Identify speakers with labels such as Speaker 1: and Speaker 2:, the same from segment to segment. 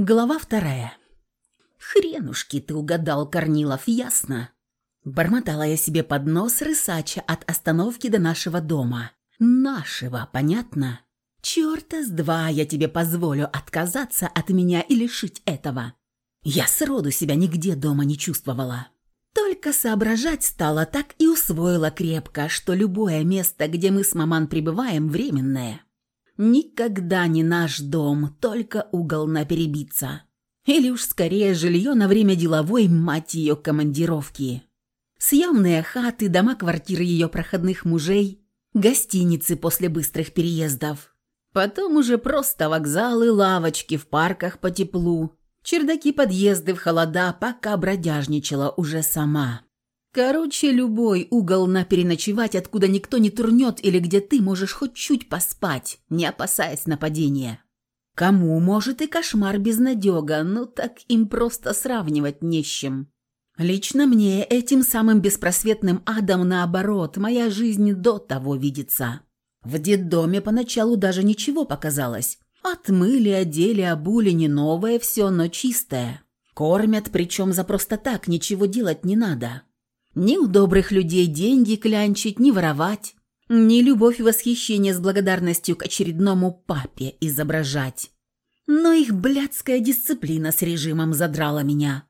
Speaker 1: Глава вторая. «Хренушки ты угадал, Корнилов, ясно?» Бормотала я себе под нос рысача от остановки до нашего дома. «Нашего, понятно? Чёрта с два я тебе позволю отказаться от меня и лишить этого. Я сроду себя нигде дома не чувствовала. Только соображать стала, так и усвоила крепко, что любое место, где мы с маман пребываем, временное». Никогда не наш дом, только угол на перебиться. Или уж скорее жилье на время деловой, мать ее, командировки. Съемные хаты, дома-квартиры ее проходных мужей, гостиницы после быстрых переездов. Потом уже просто вокзалы, лавочки в парках по теплу, чердаки подъезды в холода, пока бродяжничала уже сама. Короче, любой угол на переночевать, откуда никто не турнет или где ты можешь хоть чуть поспать, не опасаясь нападения. Кому, может, и кошмар безнадега, но так им просто сравнивать не с чем. Лично мне этим самым беспросветным адом наоборот, моя жизнь до того видится. В детдоме поначалу даже ничего показалось. Отмыли, одели, обули, не новое все, но чистое. Кормят, причем за просто так, ничего делать не надо. Ни у добрых людей деньги клянчить, ни воровать, ни любовь и восхищение с благодарностью к очередному папе изображать. Но их блядская дисциплина с режимом задрала меня.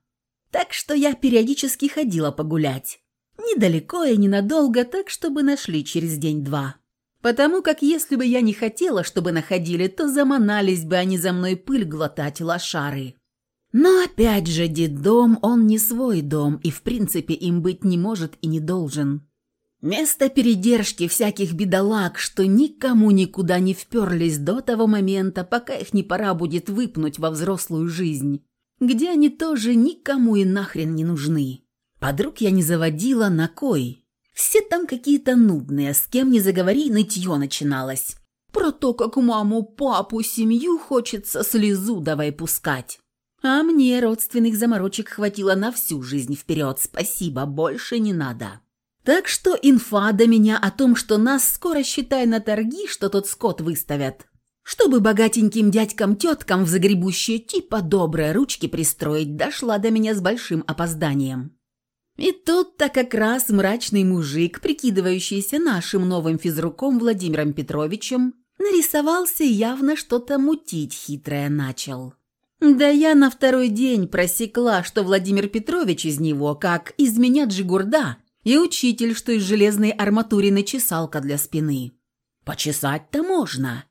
Speaker 1: Так что я периодически ходила погулять. Недалеко и ненадолго, так чтобы нашли через день-два. Потому как если бы я не хотела, чтобы находили, то заманались бы они за мной пыль глотать лошары. Но опять же, детдом, он не свой дом и в принципе им быть не может и не должен. Место передержки всяких бедолаг, что никому никуда не вперлись до того момента, пока их не пора будет выпнуть во взрослую жизнь, где они тоже никому и нахрен не нужны. Подруг я не заводила, на кой? Все там какие-то нудные, с кем не заговори, нытье начиналось. Про то, как маму, папу, семью хочется слезу давай пускать. А мне родственных заморочек хватило на всю жизнь вперед. Спасибо, больше не надо. Так что инфа до меня о том, что нас скоро, считай, на торги, что тот скот выставят. Чтобы богатеньким дядькам-теткам в загребущие типа добрые ручки пристроить, дошла до меня с большим опозданием. И тут-то как раз мрачный мужик, прикидывающийся нашим новым физруком Владимиром Петровичем, нарисовался явно что-то мутить хитрое начал. Да я на второй день просекла, что Владимир Петрович из него, как из меня Джигурда, и учитель, что из железной арматурины чесалка для спины. Почесать-то можно,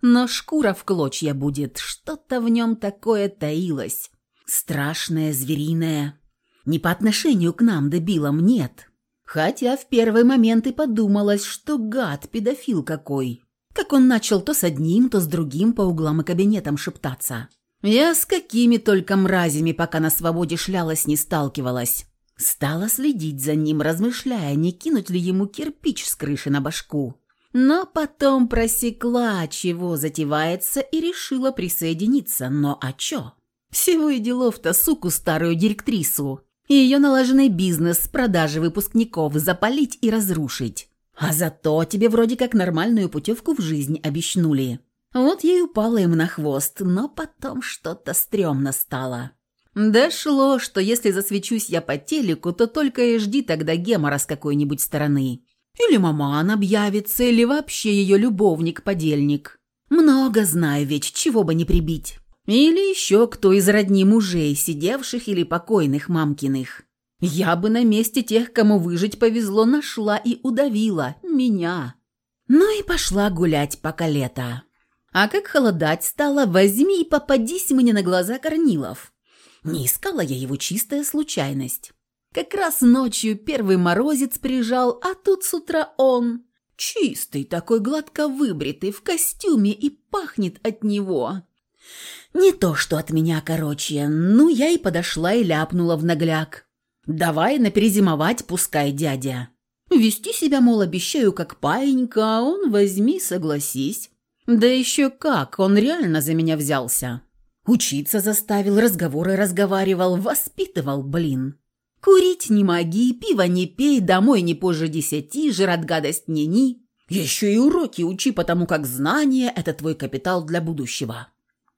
Speaker 1: но шкура в клочья будет, что-то в нем такое таилось. Страшное, звериное. Не по отношению к нам, дебилам, нет. Хотя в первый момент и подумалось, что гад, педофил какой. Как он начал то с одним, то с другим по углам и кабинетам шептаться. Я с какими только мразями, пока на свободе шлялась, не сталкивалась. Стала следить за ним, размышляя, не кинуть ли ему кирпич с крыши на башку. Но потом просекла, чего затевается, и решила присоединиться. Но а чё? Всего и делов-то суку старую директрису и ее налаженный бизнес с продажи выпускников запалить и разрушить. А зато тебе вроде как нормальную путевку в жизнь обещнули. Вот я и упала им на хвост, но потом что-то стрёмно стало. Дошло, что если засвечусь я по телеку, то только и жди тогда гемора с какой-нибудь стороны. Или маман объявится, или вообще ее любовник-подельник. Много знаю ведь, чего бы не прибить. Или еще кто из родни мужей, сидевших или покойных мамкиных. Я бы на месте тех, кому выжить повезло, нашла и удавила меня. Ну и пошла гулять пока лето. А как холодать стало, возьми и попадись мне на глаза Корнилов. Не искала я его чистая случайность. Как раз ночью первый морозец прижал, а тут с утра он. Чистый, такой гладко выбритый, в костюме и пахнет от него. Не то, что от меня, короче. Ну, я и подошла и ляпнула в нагляк. «Давай наперезимовать, пускай дядя». Вести себя, мол, обещаю, как паинька, а он возьми, согласись. Да еще как, он реально за меня взялся. Учиться заставил, разговоры разговаривал, воспитывал, блин. Курить не моги, пиво не пей, домой не позже десяти, жрать гадость не ни. Еще и уроки учи, потому как знание – это твой капитал для будущего.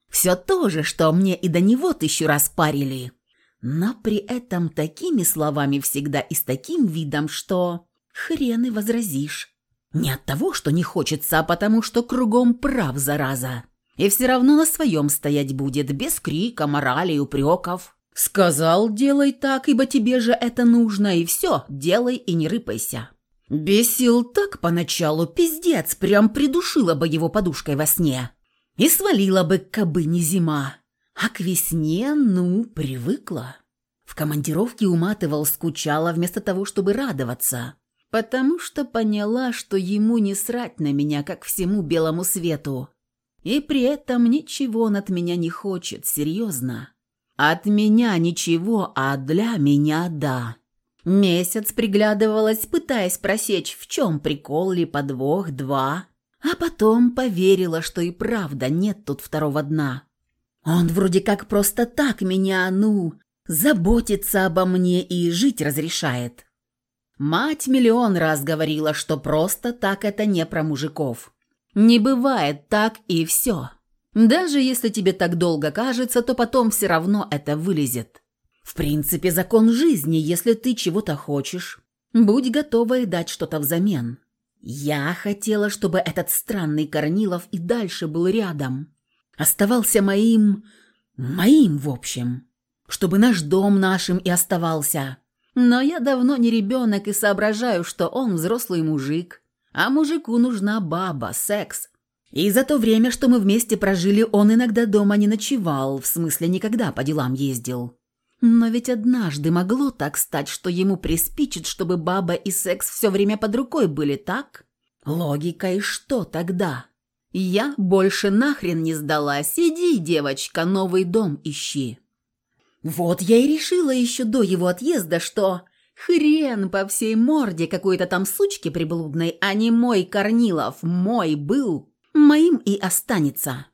Speaker 1: Все то же, что мне и до него тысячу раз парили. Но при этом такими словами всегда и с таким видом, что хрен и возразишь. Не от того, что не хочется, а потому что кругом прав, зараза. И все равно на своем стоять будет, без крика, морали и упреков. Сказал, делай так, ибо тебе же это нужно, и все, делай и не рыпайся. Бесил так поначалу, пиздец, прям придушила бы его подушкой во сне. И свалила бы, кабы не зима. А к весне, ну, привыкла. В командировке уматывал, скучала, вместо того, чтобы радоваться. Потому что поняла, что ему не срать на меня, как всему белому свету. И при этом ничего он от меня не хочет, серьезно. От меня ничего, а для меня да. Месяц приглядывалась, пытаясь просечь, в чем прикол ли подвох, два. А потом поверила, что и правда нет тут второго дна. Он вроде как просто так меня, ну, заботится обо мне и жить разрешает. Мать миллион раз говорила, что просто так это не про мужиков. Не бывает так и все. Даже если тебе так долго кажется, то потом все равно это вылезет. В принципе, закон жизни, если ты чего-то хочешь, будь готова и дать что-то взамен. Я хотела, чтобы этот странный Корнилов и дальше был рядом. Оставался моим... моим, в общем. Чтобы наш дом нашим и оставался. Но я давно не ребенок и соображаю, что он взрослый мужик. А мужику нужна баба, секс. И за то время, что мы вместе прожили, он иногда дома не ночевал, в смысле никогда по делам ездил. Но ведь однажды могло так стать, что ему приспичит, чтобы баба и секс все время под рукой были, так? Логика и что тогда? Я больше нахрен не сдалась. Иди, девочка, новый дом ищи. Вот я и решила еще до его отъезда, что хрен по всей морде какой-то там сучки приблудной, а не мой Корнилов, мой был, моим и останется.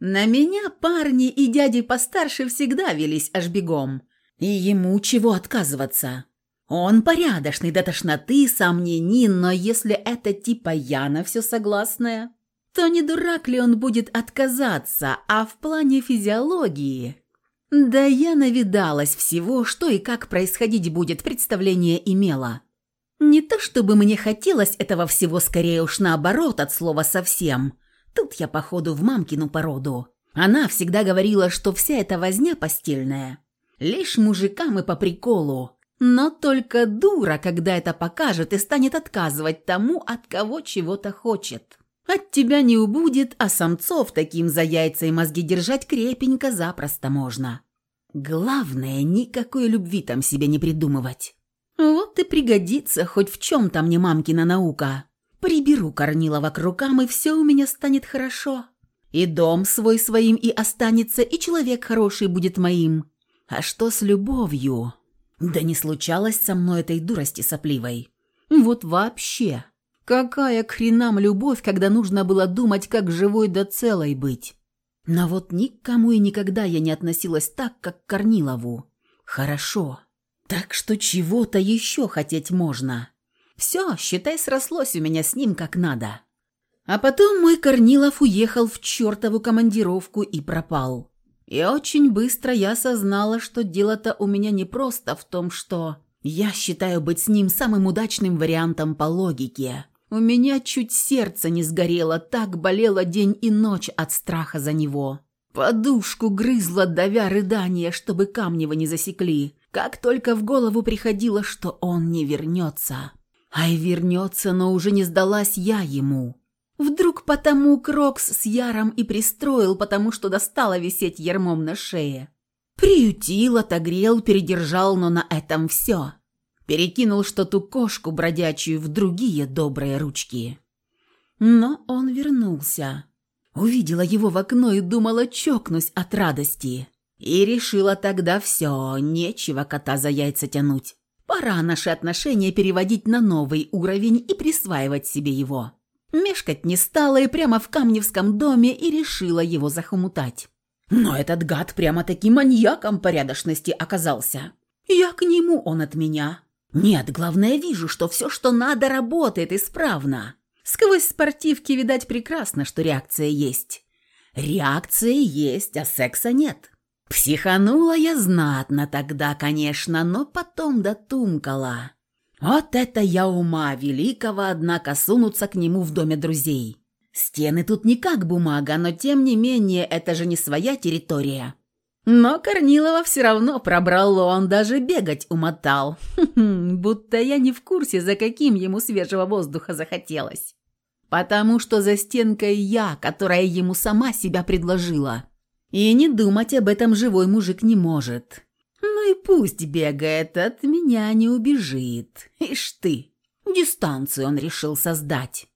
Speaker 1: На меня парни и дяди постарше всегда велись аж бегом. И ему чего отказываться? Он порядочный до тошноты, сомнений, но если это типа я на все согласная, то не дурак ли он будет отказаться, а в плане физиологии? Да я навидалась всего, что и как происходить будет, представление имела. Не то чтобы мне хотелось этого всего скорее уж наоборот от слова совсем – Тут я, походу, в мамкину породу. Она всегда говорила, что вся эта возня постельная. Лишь мужикам и по приколу. Но только дура, когда это покажет и станет отказывать тому, от кого чего-то хочет. От тебя не убудет, а самцов таким за яйца и мозги держать крепенько запросто можно. Главное, никакой любви там себе не придумывать. Вот и пригодится хоть в чем-то мне мамкина наука. Приберу Корнилова к рукам, и все у меня станет хорошо. И дом свой своим и останется, и человек хороший будет моим. А что с любовью? Да не случалось со мной этой дурости сопливой. Вот вообще. Какая к хренам любовь, когда нужно было думать, как живой да целой быть. Но вот никому и никогда я не относилась так, как к Корнилову. Хорошо. Так что чего-то еще хотеть можно. Все, считай, срослось у меня с ним как надо. А потом мой Корнилов уехал в чертову командировку и пропал. И очень быстро я осознала, что дело-то у меня не просто в том, что я считаю быть с ним самым удачным вариантом по логике. У меня чуть сердце не сгорело, так болело день и ночь от страха за него. Подушку грызла, давя рыдание, чтобы Камнева не засекли. Как только в голову приходило, что он не вернется. Ай вернется, но уже не сдалась я ему. Вдруг потому к Рокс с Яром и пристроил, потому что достала висеть ярмом на шее. Приютил, отогрел, передержал, но на этом все. Перекинул что-то кошку бродячую в другие добрые ручки. Но он вернулся. Увидела его в окно и думала, чокнусь от радости. И решила тогда все, нечего кота за яйца тянуть. Пора наши отношения переводить на новый уровень и присваивать себе его. Мешкать не стала и прямо в Камневском доме и решила его захомутать. Но этот гад прямо-таки маньяком порядочности оказался. Я к нему, он от меня. Нет, главное, вижу, что все, что надо, работает исправно. Сквозь спортивки видать прекрасно, что реакция есть. Реакция есть, а секса нет. Психанула я знатно тогда, конечно, но потом дотумкала. Вот это я ума великого, однако, сунуться к нему в доме друзей. Стены тут не как бумага, но тем не менее это же не своя территория. Но Корнилова все равно пробрало, он даже бегать умотал. Будто я не в курсе, за каким ему свежего воздуха захотелось. Потому что за стенкой я, которая ему сама себя предложила. И не думать об этом живой мужик не может. Ну и пусть бегает, от меня не убежит. Ишь ты, дистанцию он решил создать.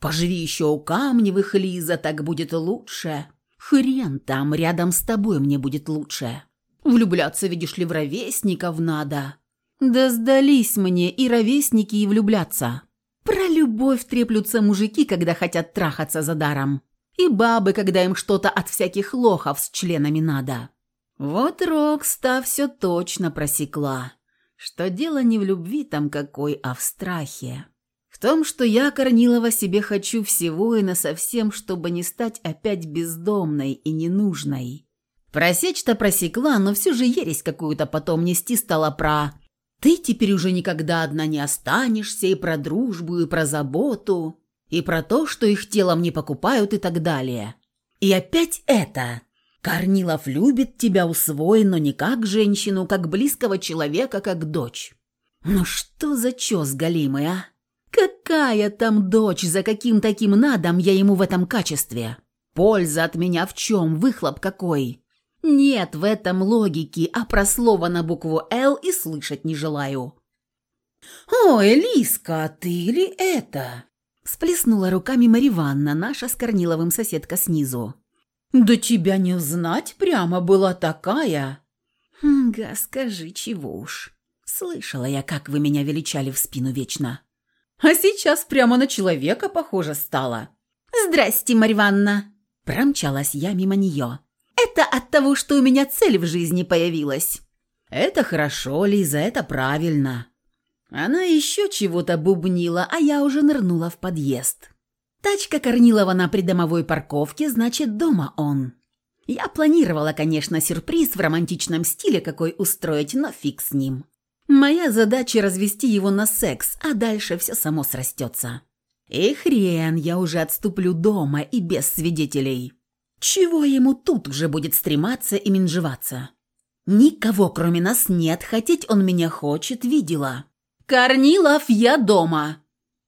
Speaker 1: Поживи еще у Камневых, Лиза, так будет лучше. Хрен там, рядом с тобой мне будет лучше. Влюбляться, видишь ли, в ровесников надо. Да сдались мне и ровесники, и влюбляться. Про любовь треплются мужики, когда хотят трахаться за даром. И бабы, когда им что-то от всяких лохов с членами надо. Вот Рокс-то все точно просекла, что дело не в любви там какой, а в страхе. Том, что я, Корнилова, себе хочу всего и насовсем, чтобы не стать опять бездомной и ненужной. Просечь-то просекла, но все же ересь какую-то потом нести стала про «ты теперь уже никогда одна не останешься» и про дружбу, и про заботу и про то, что их телом не покупают и так далее. И опять это. Корнилов любит тебя усвой, но не как женщину, как близкого человека, как дочь. Ну что за чёс галимый, а? Какая там дочь, за каким таким надом я ему в этом качестве? Польза от меня в чем, выхлоп какой? Нет в этом логики, а про слово на букву «Л» и слышать не желаю. «Ой, Лиска, ты ли это?» Сплеснула руками Мариванна, наша с Корниловым соседка снизу. «Да тебя не узнать прямо была такая!» «Га, скажи, чего уж. Слышала я, как вы меня величали в спину вечно. А сейчас прямо на человека похоже стало». «Здрасте, Мариванна!» Промчалась я мимо нее. «Это от того, что у меня цель в жизни появилась». «Это хорошо, Лиза, это правильно. Она еще чего-то бубнила, а я уже нырнула в подъезд. Тачка Корнилова на придомовой парковке, значит, дома он. Я планировала, конечно, сюрприз в романтичном стиле какой устроить, но фиг с ним. Моя задача развести его на секс, а дальше все само срастется. И хрен, я уже отступлю дома и без свидетелей. Чего ему тут уже будет стрематься и менжеваться? Никого, кроме нас, нет, хотеть он меня хочет, видела. «Корнилов, я дома!»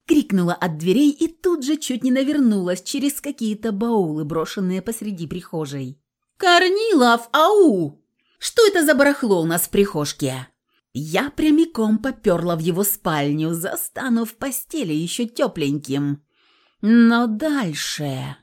Speaker 1: Крикнула от дверей и тут же чуть не навернулась через какие-то баулы, брошенные посреди прихожей. «Корнилов, ау! Что это за барахло у нас в прихожке?» Я прямиком поперла в его спальню, застану в постели еще тепленьким. Но дальше...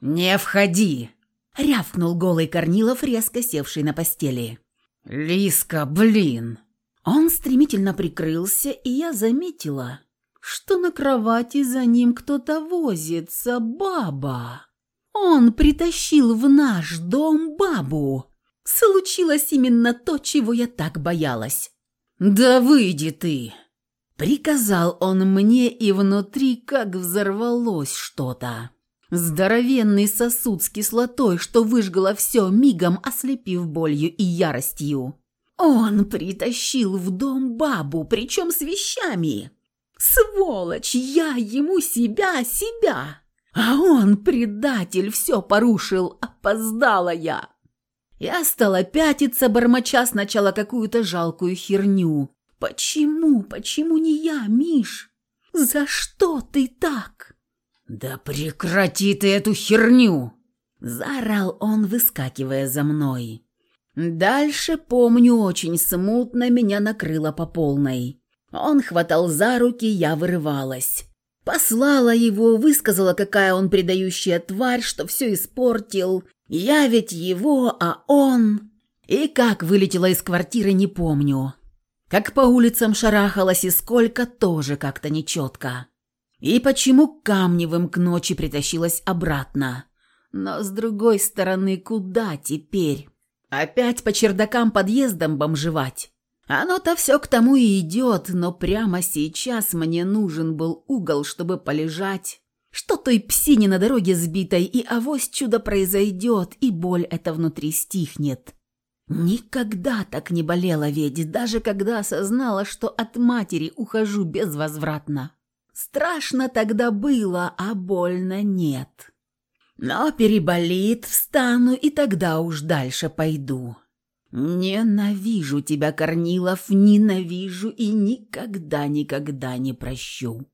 Speaker 1: «Не входи!» — рявкнул голый Корнилов, резко севший на постели. «Лиска, блин!» Он стремительно прикрылся, и я заметила, что на кровати за ним кто-то возится, баба. Он притащил в наш дом бабу. Случилось именно то, чего я так боялась. «Да выйди ты!» Приказал он мне, и внутри как взорвалось что-то. Здоровенный сосуд с кислотой, что выжгало все, мигом ослепив болью и яростью. Он притащил в дом бабу, причем с вещами. Сволочь, я ему себя, себя. А он, предатель, все порушил, опоздала я. Я стала пятиться, бормоча сначала какую-то жалкую херню. Почему, почему не я, Миш? За что ты так? Да прекрати ты эту херню! Заорал он, выскакивая за мной. Дальше, помню, очень смутно меня накрыло по полной. Он хватал за руки, я вырывалась. Послала его, высказала, какая он предающая тварь, что все испортил. Я ведь его, а он... И как вылетела из квартиры, не помню. Как по улицам шарахалась и сколько, тоже как-то нечетко. И почему Камневым к ночи притащилась обратно. Но с другой стороны, куда теперь? Опять по чердакам подъездам бомжевать. Оно-то все к тому и идет, но прямо сейчас мне нужен был угол, чтобы полежать что той псине на дороге сбитой, и авось чудо произойдет, и боль эта внутри стихнет. Никогда так не болела ведь, даже когда осознала, что от матери ухожу безвозвратно. Страшно тогда было, а больно нет. Но переболит, встану, и тогда уж дальше пойду. Ненавижу тебя, Корнилов, ненавижу и никогда-никогда не прощу.